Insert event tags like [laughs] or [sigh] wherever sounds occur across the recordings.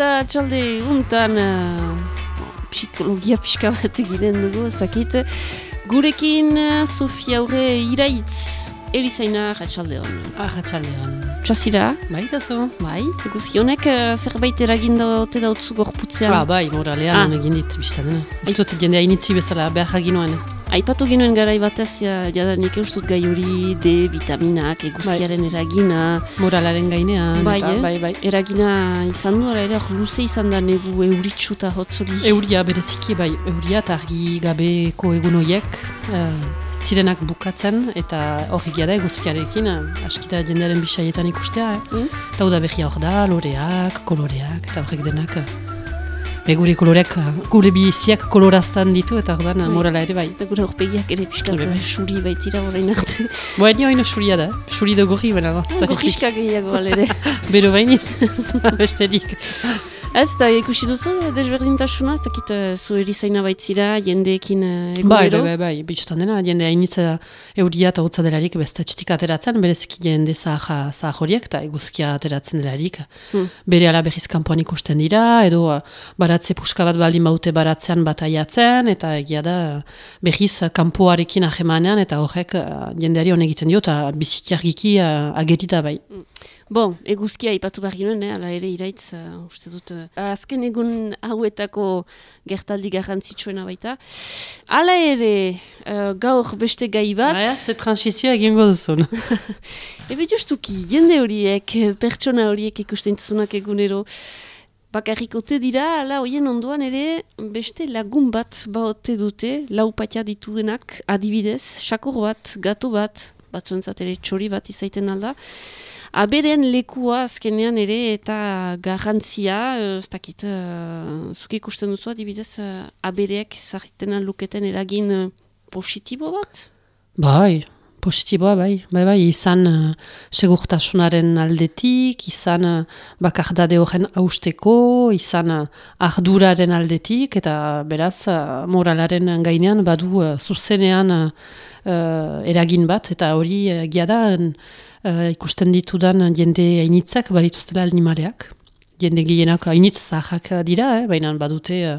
eta txalde untan uh, psikologia pixka bat egiten dugu, ez dakit. Gurekin uh, Sofia Aurre iraitz, erizaina ratxalde hon. Ah, ratxalde hon. Txasira? Bai, eta zo. Bai, guzionek uh, zerbait eragin daute dautzu gorputzean. Ah, bai, moralean ah. egin dit, biztan. Uztot jendea initzi bezala behar aginoen. Aipatu genuen garai batez, ja, jadanik eustut gai hori D, vitaminak, eguzkiaren bai. eragina. Moralaren gainean. Bai, eta, eh? bai, bai. Eragina izan du, ara ere, luze izan da negu euritxu eta hotzori. Euria, bereziki, bai, euria eta argi gabeko egun horiek. Uh, zirenak bukatzen eta hori da eguzkiarekin askita jendearen bisaietan ikustea. Eh? Mm? Eta da behia hor da, loreak, koloreak eta horrek denak. Be gure kolorek, gure biziak koloraztan ditu eta hor bai. morala ere bai. Eta gure horpegiak ere piskat suri baitira horrein arte. [laughs] Boa, nio haino suria da. Suri do gorri, baina. Gorriska gehiago alere. [laughs] Bero bainiz, besterik. Ez, eta ikusi duzu, desberdintasuna, ez dakit uh, zu erizaina baitzira, jendeekin uh, egunero? Bai, bai, bai, bitxutan dena, jende hainitza euria eta hotza delarik beste txitik ateratzen, bereziki jende zahar horiek eta eguzkia ateratzen delarik. Hmm. Bere ala berriz kanpoan ikusten dira, edo uh, baratze puska bat baldin baute baratzean bat aiatzen, eta egia da berriz kanpoarekin ahemanean, eta horrek uh, jendeari honek egiten dio, eta bizikiargiki uh, agerita bai. Hmm. Bon, eguzkia ipatu behar ginen, eh? ala ere iraitz, uh, uste dut, uh, azken egun hauetako gertaldi garrantzitsuena baita. Hala ere, uh, gaur beste gai bat... Baina, ze transizioa egingo duzun. [laughs] Ebe justuki, jende horiek, pertsona horiek ikusten zunak egunero, bakarrik ote dira, ala hoien ondoan ere, beste lagun bat baote dute, laupatia dituenak, adibidez, sakur bat, gato bat, batzuentzat ere txori bat izaiten alda, Aberen lekua azkenean ere eta garrantzia, eh, ez dakit, uh, zuk ikusten duzu adibidez, uh, abereak zarriten luketen eragin positibo bat? Bai, positiboa bai, bai, bai, izan uh, segurtasunaren aldetik, izan uh, bakardade horren hausteko, izan uh, arduraren aldetik, eta beraz, uh, moralaren gainean badu uh, zuzenean uh, eragin bat, eta hori uh, giada, uh, ikusten ditudan jende hainitzak badituztela animaleak. Jende gehienak hainitz zahak dira, eh? baina badute uh,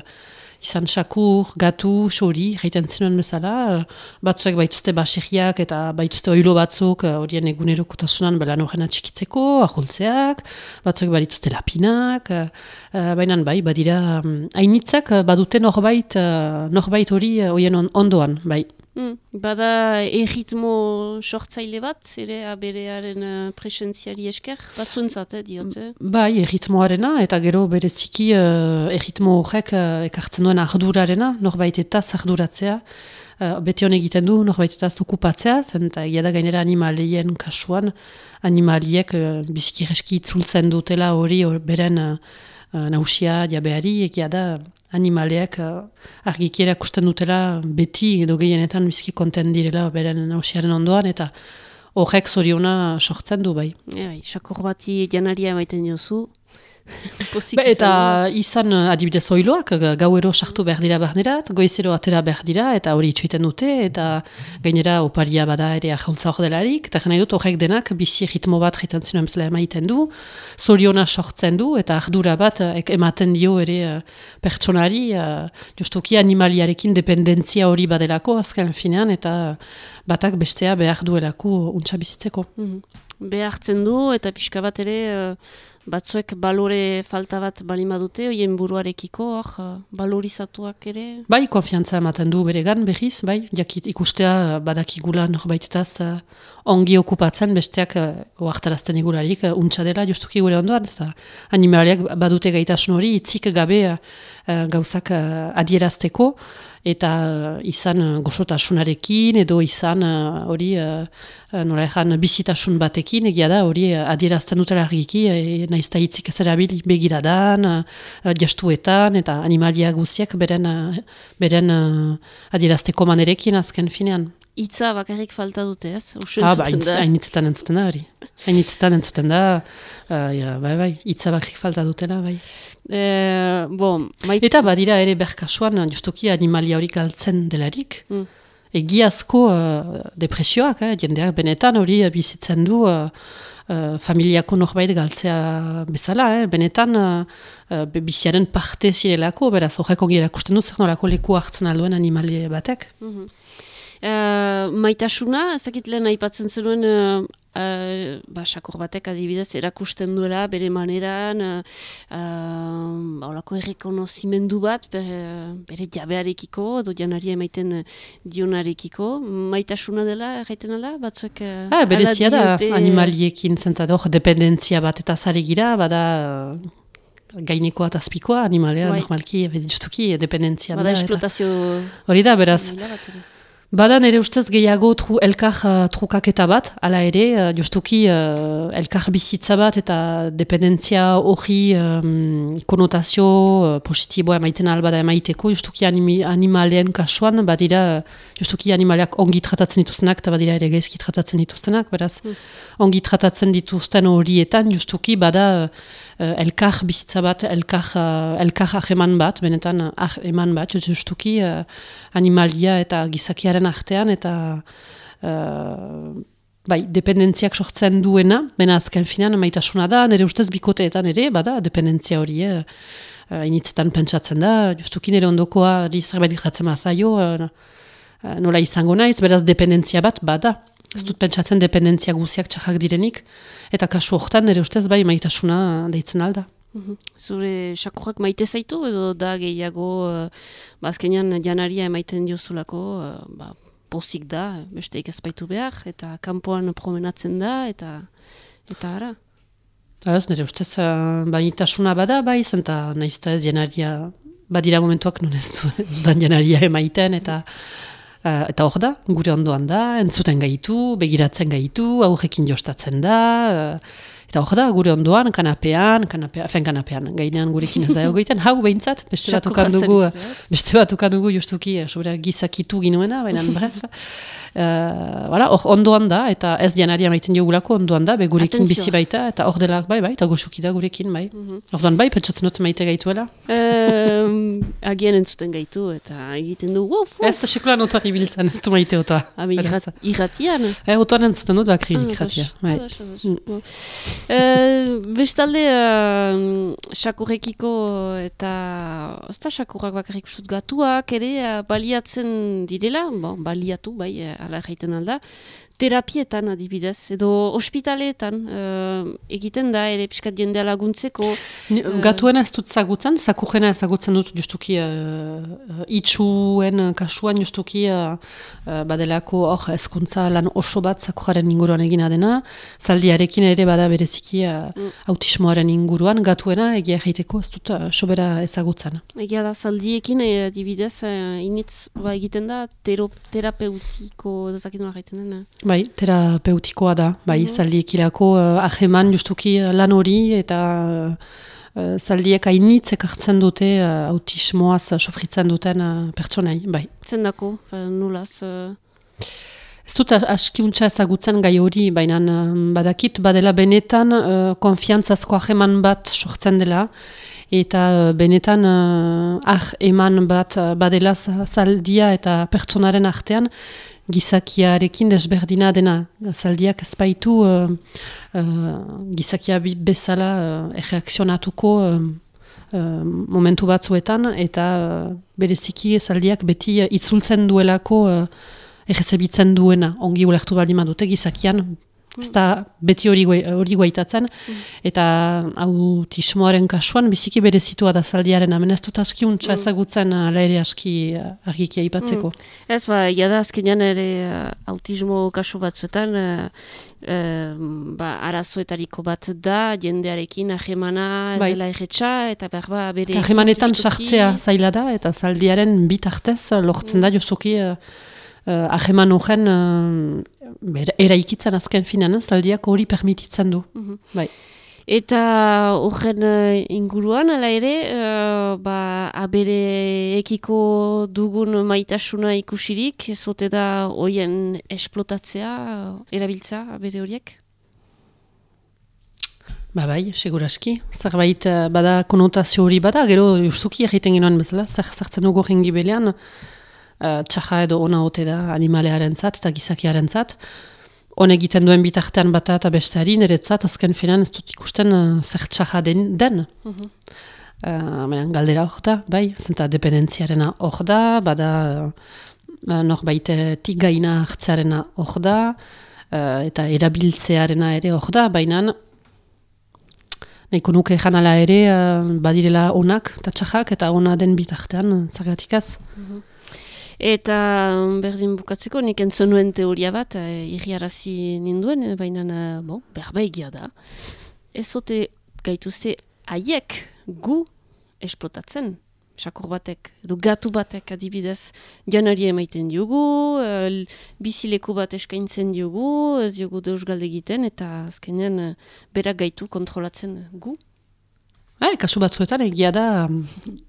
izan sakur, gatu, xori, jaiten zinuen bezala. Batzuek baituzte baserriak eta baituzte oilo batzuk horien egunero kutasunan belan horren atxikitzeko, aholtzeak, batzuek badituzte lapinak, baina bai, badira hainitzak um, badute norbait, norbait hori horien ondoan, bai. Mm, bada erritmo sortzaile bat, ere aberearen uh, presentziari esker, batzuentzat, eh, diote? Bai, erritmoarena, eta gero bereziki uh, erritmo horrek uh, ekartzen duen ardurarena, norbait eta zarduratzea, uh, beti honek egiten du, norbait eta zukupatzea, zen eta da gainera animalien kasuan, animaliek uh, biziki reski itzultzen dutela hori beren uh, nausia, diabeari, egia da, animaleak uh, argikiera kusten dutela beti edo gehienetan bizki konten direla beren nausiaren ondoan eta horrek zoriona sortzen du bai. Ja, isakor bati janaria maiten jozu, [laughs] Ba, eta izan eh, adibidez oiloak, gauero sartu behar dira barnerat, goizero atera behar dira, eta hori itxuiten dute, eta gainera oparia bada ere ahauntza hor delarik, eta gana dut horrek denak bizi ritmo bat ritan zinuen bezala emaiten du, zoriona sortzen du, eta ardura bat eh, ematen dio ere uh, pertsonari, uh, justuki animaliarekin dependentzia hori badelako azken finean, eta batak bestea behar duelako untsa bizitzeko. Mm -hmm. Behartzen du, eta pixka bat ere batzuek balore falta bat balima dute, oien buruarekiko, hor, uh, balorizatuak ere? Bai, konfiantza ematen du beregan behiz, bai, jakit ikustea uh, badakigula norbaitetaz ongi okupatzen, besteak oartarazten igularik, untsa dela justuki gure ondoan, ez animaliak badute gaitasun hori, itzik gabe gauzak adierazteko, eta uh, izan uh, goxotasunarekin edo izan uh, hori nola ezan bizitasun batekin egia da hori adierazten dutela argiki e, nahizta hitzik ez erabil begiradan jastuetan eta animalia guziak beren, beren adierazteko manerekin azken finean Itza bakarrik falta dute ez? Ah, ba, hainitzetan entzuten da hori. Hainitzetan entzuten da, uh, ja, bai, bai, itza bakarrik falta dutela, bai. Eh, bon, Eta badira ere berkasuan, justuki animalia horik altzen delarik. Mm. egiazko uh, depresioak, eh, jendeak benetan hori bizitzen du uh, uh, familiako norbait galtzea bezala, eh, benetan uh, biziaren parte zirelako, beraz horreko gira kusten du zer nolako leku hartzen alduen animalie batek. Mm maitasuna, ez dakit lehen aipatzen zenuen Uh, ba, sakur batek adibidez erakusten duela bere maneran uh, uh, olako errekonozimendu bat bere, bere jabearekiko edo janaria emaiten dionarekiko. Maitasuna dela erraiten ala batzuek uh, ah, berezia da animaliekin zentador dependentzia bat eta zare gira bada uh, gainekoa eta azpikoa animalea bai. normalki justuki dependentzia bada esplotazio hori da beraz Bada nire ustez gehiago tru, elkar uh, trukaketa bat, ala ere, uh, justuki uh, elkar bizitza bat eta dependentzia hori um, konotazio uh, positiboa emaiten albada emaiteko, justuki animi, animalean kasuan, badira justuki animaleak ongi tratatzen dituztenak eta badira ere gezki tratatzen dituztenak, beraz, mm. ongi tratatzen dituzten horietan, justuki bada uh, elkar bizitza bat, elkar, uh, elkar aheman bat, benetan aheman bat, justuki uh, animalia eta gizakiaren artean, eta uh, bai, dependentziak sortzen duena, bena azken finan, maitasuna da, nire ustez bikoteetan ere, bada, dependentzia hori, uh, initzetan pentsatzen da, justuki nire ondokoa, zerbait jatzen mazaio, uh, nola izango naiz, beraz dependentzia bat, bada. Ez dut pentsatzen dependentzia guziak txakak direnik, eta kasu horretan nire ustez bai maitasuna deitzen alda. Mhm. Zure sakurrak maite zaitu edo da gehiago uh, bazkenean janaria emaiten diozulako uh, ba, pozik da, beste ezpaitu behar, eta kanpoan promenatzen da, eta eta ara. Ez, nire ustez, uh, baitasuna bada, bai, zenta nahizta ez janaria, badira momentuak non ez [laughs] dudan janaria emaiten, eta Uh, eta hor da, gure ondoan da, entzuten gaitu, begiratzen gaitu, aurrekin jostatzen da, uh, eta hor da, gure ondoan, kanapean, kanapean, fen kanapean, gainean gurekin ez da egoiten, [laughs] hau behintzat, beste bat ukan dugu, beste bat ukan dugu justuki, sobera gizakitu ginoena, baina [laughs] bref. Uh, hor ondoan da, eta ez janaria maiten diogulako ondoan da, be gurekin bizi baita, eta hor dela, bai, bai, eta goxuki da gurekin, bai. Mm -hmm. bai, pentsatzen dut maite gaituela. Um, agian entzuten gaitu, eta egiten du, wow, Ez da sekula notuak ibiltzen, ez du maite ota. Abi, irratian? Eh, otuan entzuten dut, bakri, ah, irratia. Bai. Mm. [laughs] bestalde, uh, sakurrekiko eta, ez da sakurrak bakarrik usut gatuak, ere, uh, baliatzen direla, bon, baliatu, bai, ala jaiten alda, terapietan adibidez, edo ospitaleetan uh, egiten da, ere piskat jendea laguntzeko. Uh, Gatuen ez dut zagutzen, zakurrena ezagutzen dut justuki uh, itxuen kasuan justuki uh, badelako hor ezkuntza lan oso bat zakurraren inguruan egina dena, zaldiarekin ere bada bereziki uh, mm. autismoaren inguruan, gatuena egia egiteko ez dut uh, sobera ezagutzen. Egia da, zaldiekin adibidez, uh, initz ba, egiten da, terapeutiko dezakit egiten dena. Bai, terapeutikoa da, bai, mm -hmm. zaldiek irako uh, aheman justuki lan hori eta uh, uh, zaldiek hainitzek hartzen dute uh, autismoaz uh, sofritzen duten uh, pertsonai, bai. Zendako, nulaz? Uh... Ez dut askiuntza ezagutzen gai hori, baina badakit badela benetan uh, konfiantzazko aheman bat sortzen dela, eta benetan uh, ah eman bat badela zaldia eta pertsonaren artean, gizakiarekin desberdina dena. Zaldiak ezpaitu uh, uh, gizakia bezala uh, erreakzionatuko uh, uh, momentu batzuetan eta uh, bereziki zaldiak beti uh, itzultzen duelako uh, errezebitzen duena. Ongi ulertu bali dute gizakian Ez da beti hori guaitatzen, mm. eta autismoaren kasuan biziki bere zitua da zaldiaren, amen ez dut aski untsa mm. ezagutzen ala ere aski argikia ipatzeko. Mm. Ez ba, jada azkenean ere uh, autismo kasu batzuetan, uh, ba, arazoetariko bat da, jendearekin ahemana ez bai. dela erretxa, eta behar ba, bere... Ahemanetan sartzea zaila da, eta zaldiaren bitartez lortzen mm. da jozuki... uh, aheman horren uh, eraikitzen azken finan, zaldiak hori permititzen du. Mhm. bai. Eta horren uh, inguruan, ala ere, uh, ba, abere ekiko dugun maitasuna ikusirik, zote da hoien esplotatzea, erabiltza, abere horiek? Ba bai, seguraski. Zerbait bada konotazio hori bada, gero justuki egiten ginoan bezala, zer zartzen dugu jengi belean, uh, txaja edo ona ote da animalearen zat eta gizakiaren zat. Hone egiten duen bitartean bata eta besteari, niretzat azken finan ez dut ikusten uh, zer txaja den. den. Mhm. Uh, galdera hor da, bai, zenta dependentziarena hor da, bada uh, norbait gaina hartzearena hor da, uh, eta erabiltzearena ere hor da, baina nahiko nuke janala ere uh, badirela onak eta txajak eta ona den bitartean zagatikaz. Mhm. Eta berdin bukatzeko, nik entzun teoria bat, e, irriarazi ninduen, baina bon, berba egia da. Ez zote gaituzte haiek gu esplotatzen, sakur batek, edo gatu batek adibidez, janari emaiten diogu, e, bizileku bat eskaintzen diogu, ez diogu deus galde egiten, eta azkenean berak gaitu kontrolatzen gu. Hai, kasu batzuetan egia da,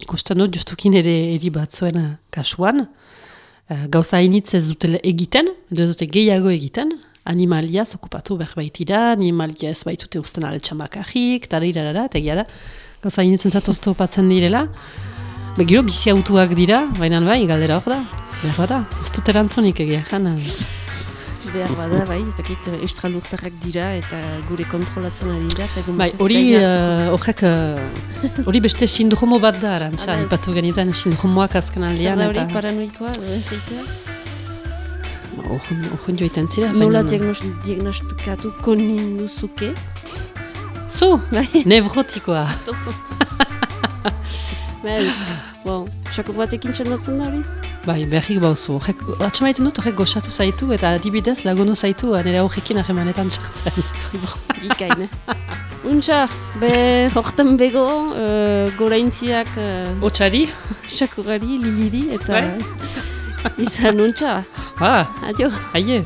ikusten dut justukin ere eri batzuen kasuan, Eh, gauza hainitz ez dute egiten, edo ez dute gehiago egiten, animalia okupatu behar baitira, animalia ez baitute usten aletxamak ahik, tara irarara, eta egia da, gauza hainitz entzat patzen direla, begiro bizi autuak dira, baina bai, galdera hor da, da, ez dut erantzonik egia jana behar bada, bai, ez dakit estralurtarrak dira eta gure kontrolatzen ari dira. Bai, hori uh, horrek, uh, [laughs] hori beste sindromo bat da, arantxa, ipatu genietan sindromoak azken aldean. Zer da hori paranoikoa, zeitea? Horren joiten zira. Nola diagnostikatuko ninduzuke? Zu, bai. nevrotikoa. [laughs] [laughs] Bai, bon, xakur batekin txendatzen da hori? Bai, behik bauzu. Atxamaiten dut horrek goxatu zaitu eta adibidez lagundu zaitu nire horrekin ahemanetan txartzen. [laughs] Ikain, eh? [laughs] Untxa, be, horretan bego, uh, gora intziak... Uh, Otsari? Sakurari, liliri, eta... Bai? Izan untxa. Ah, Adio. Aie.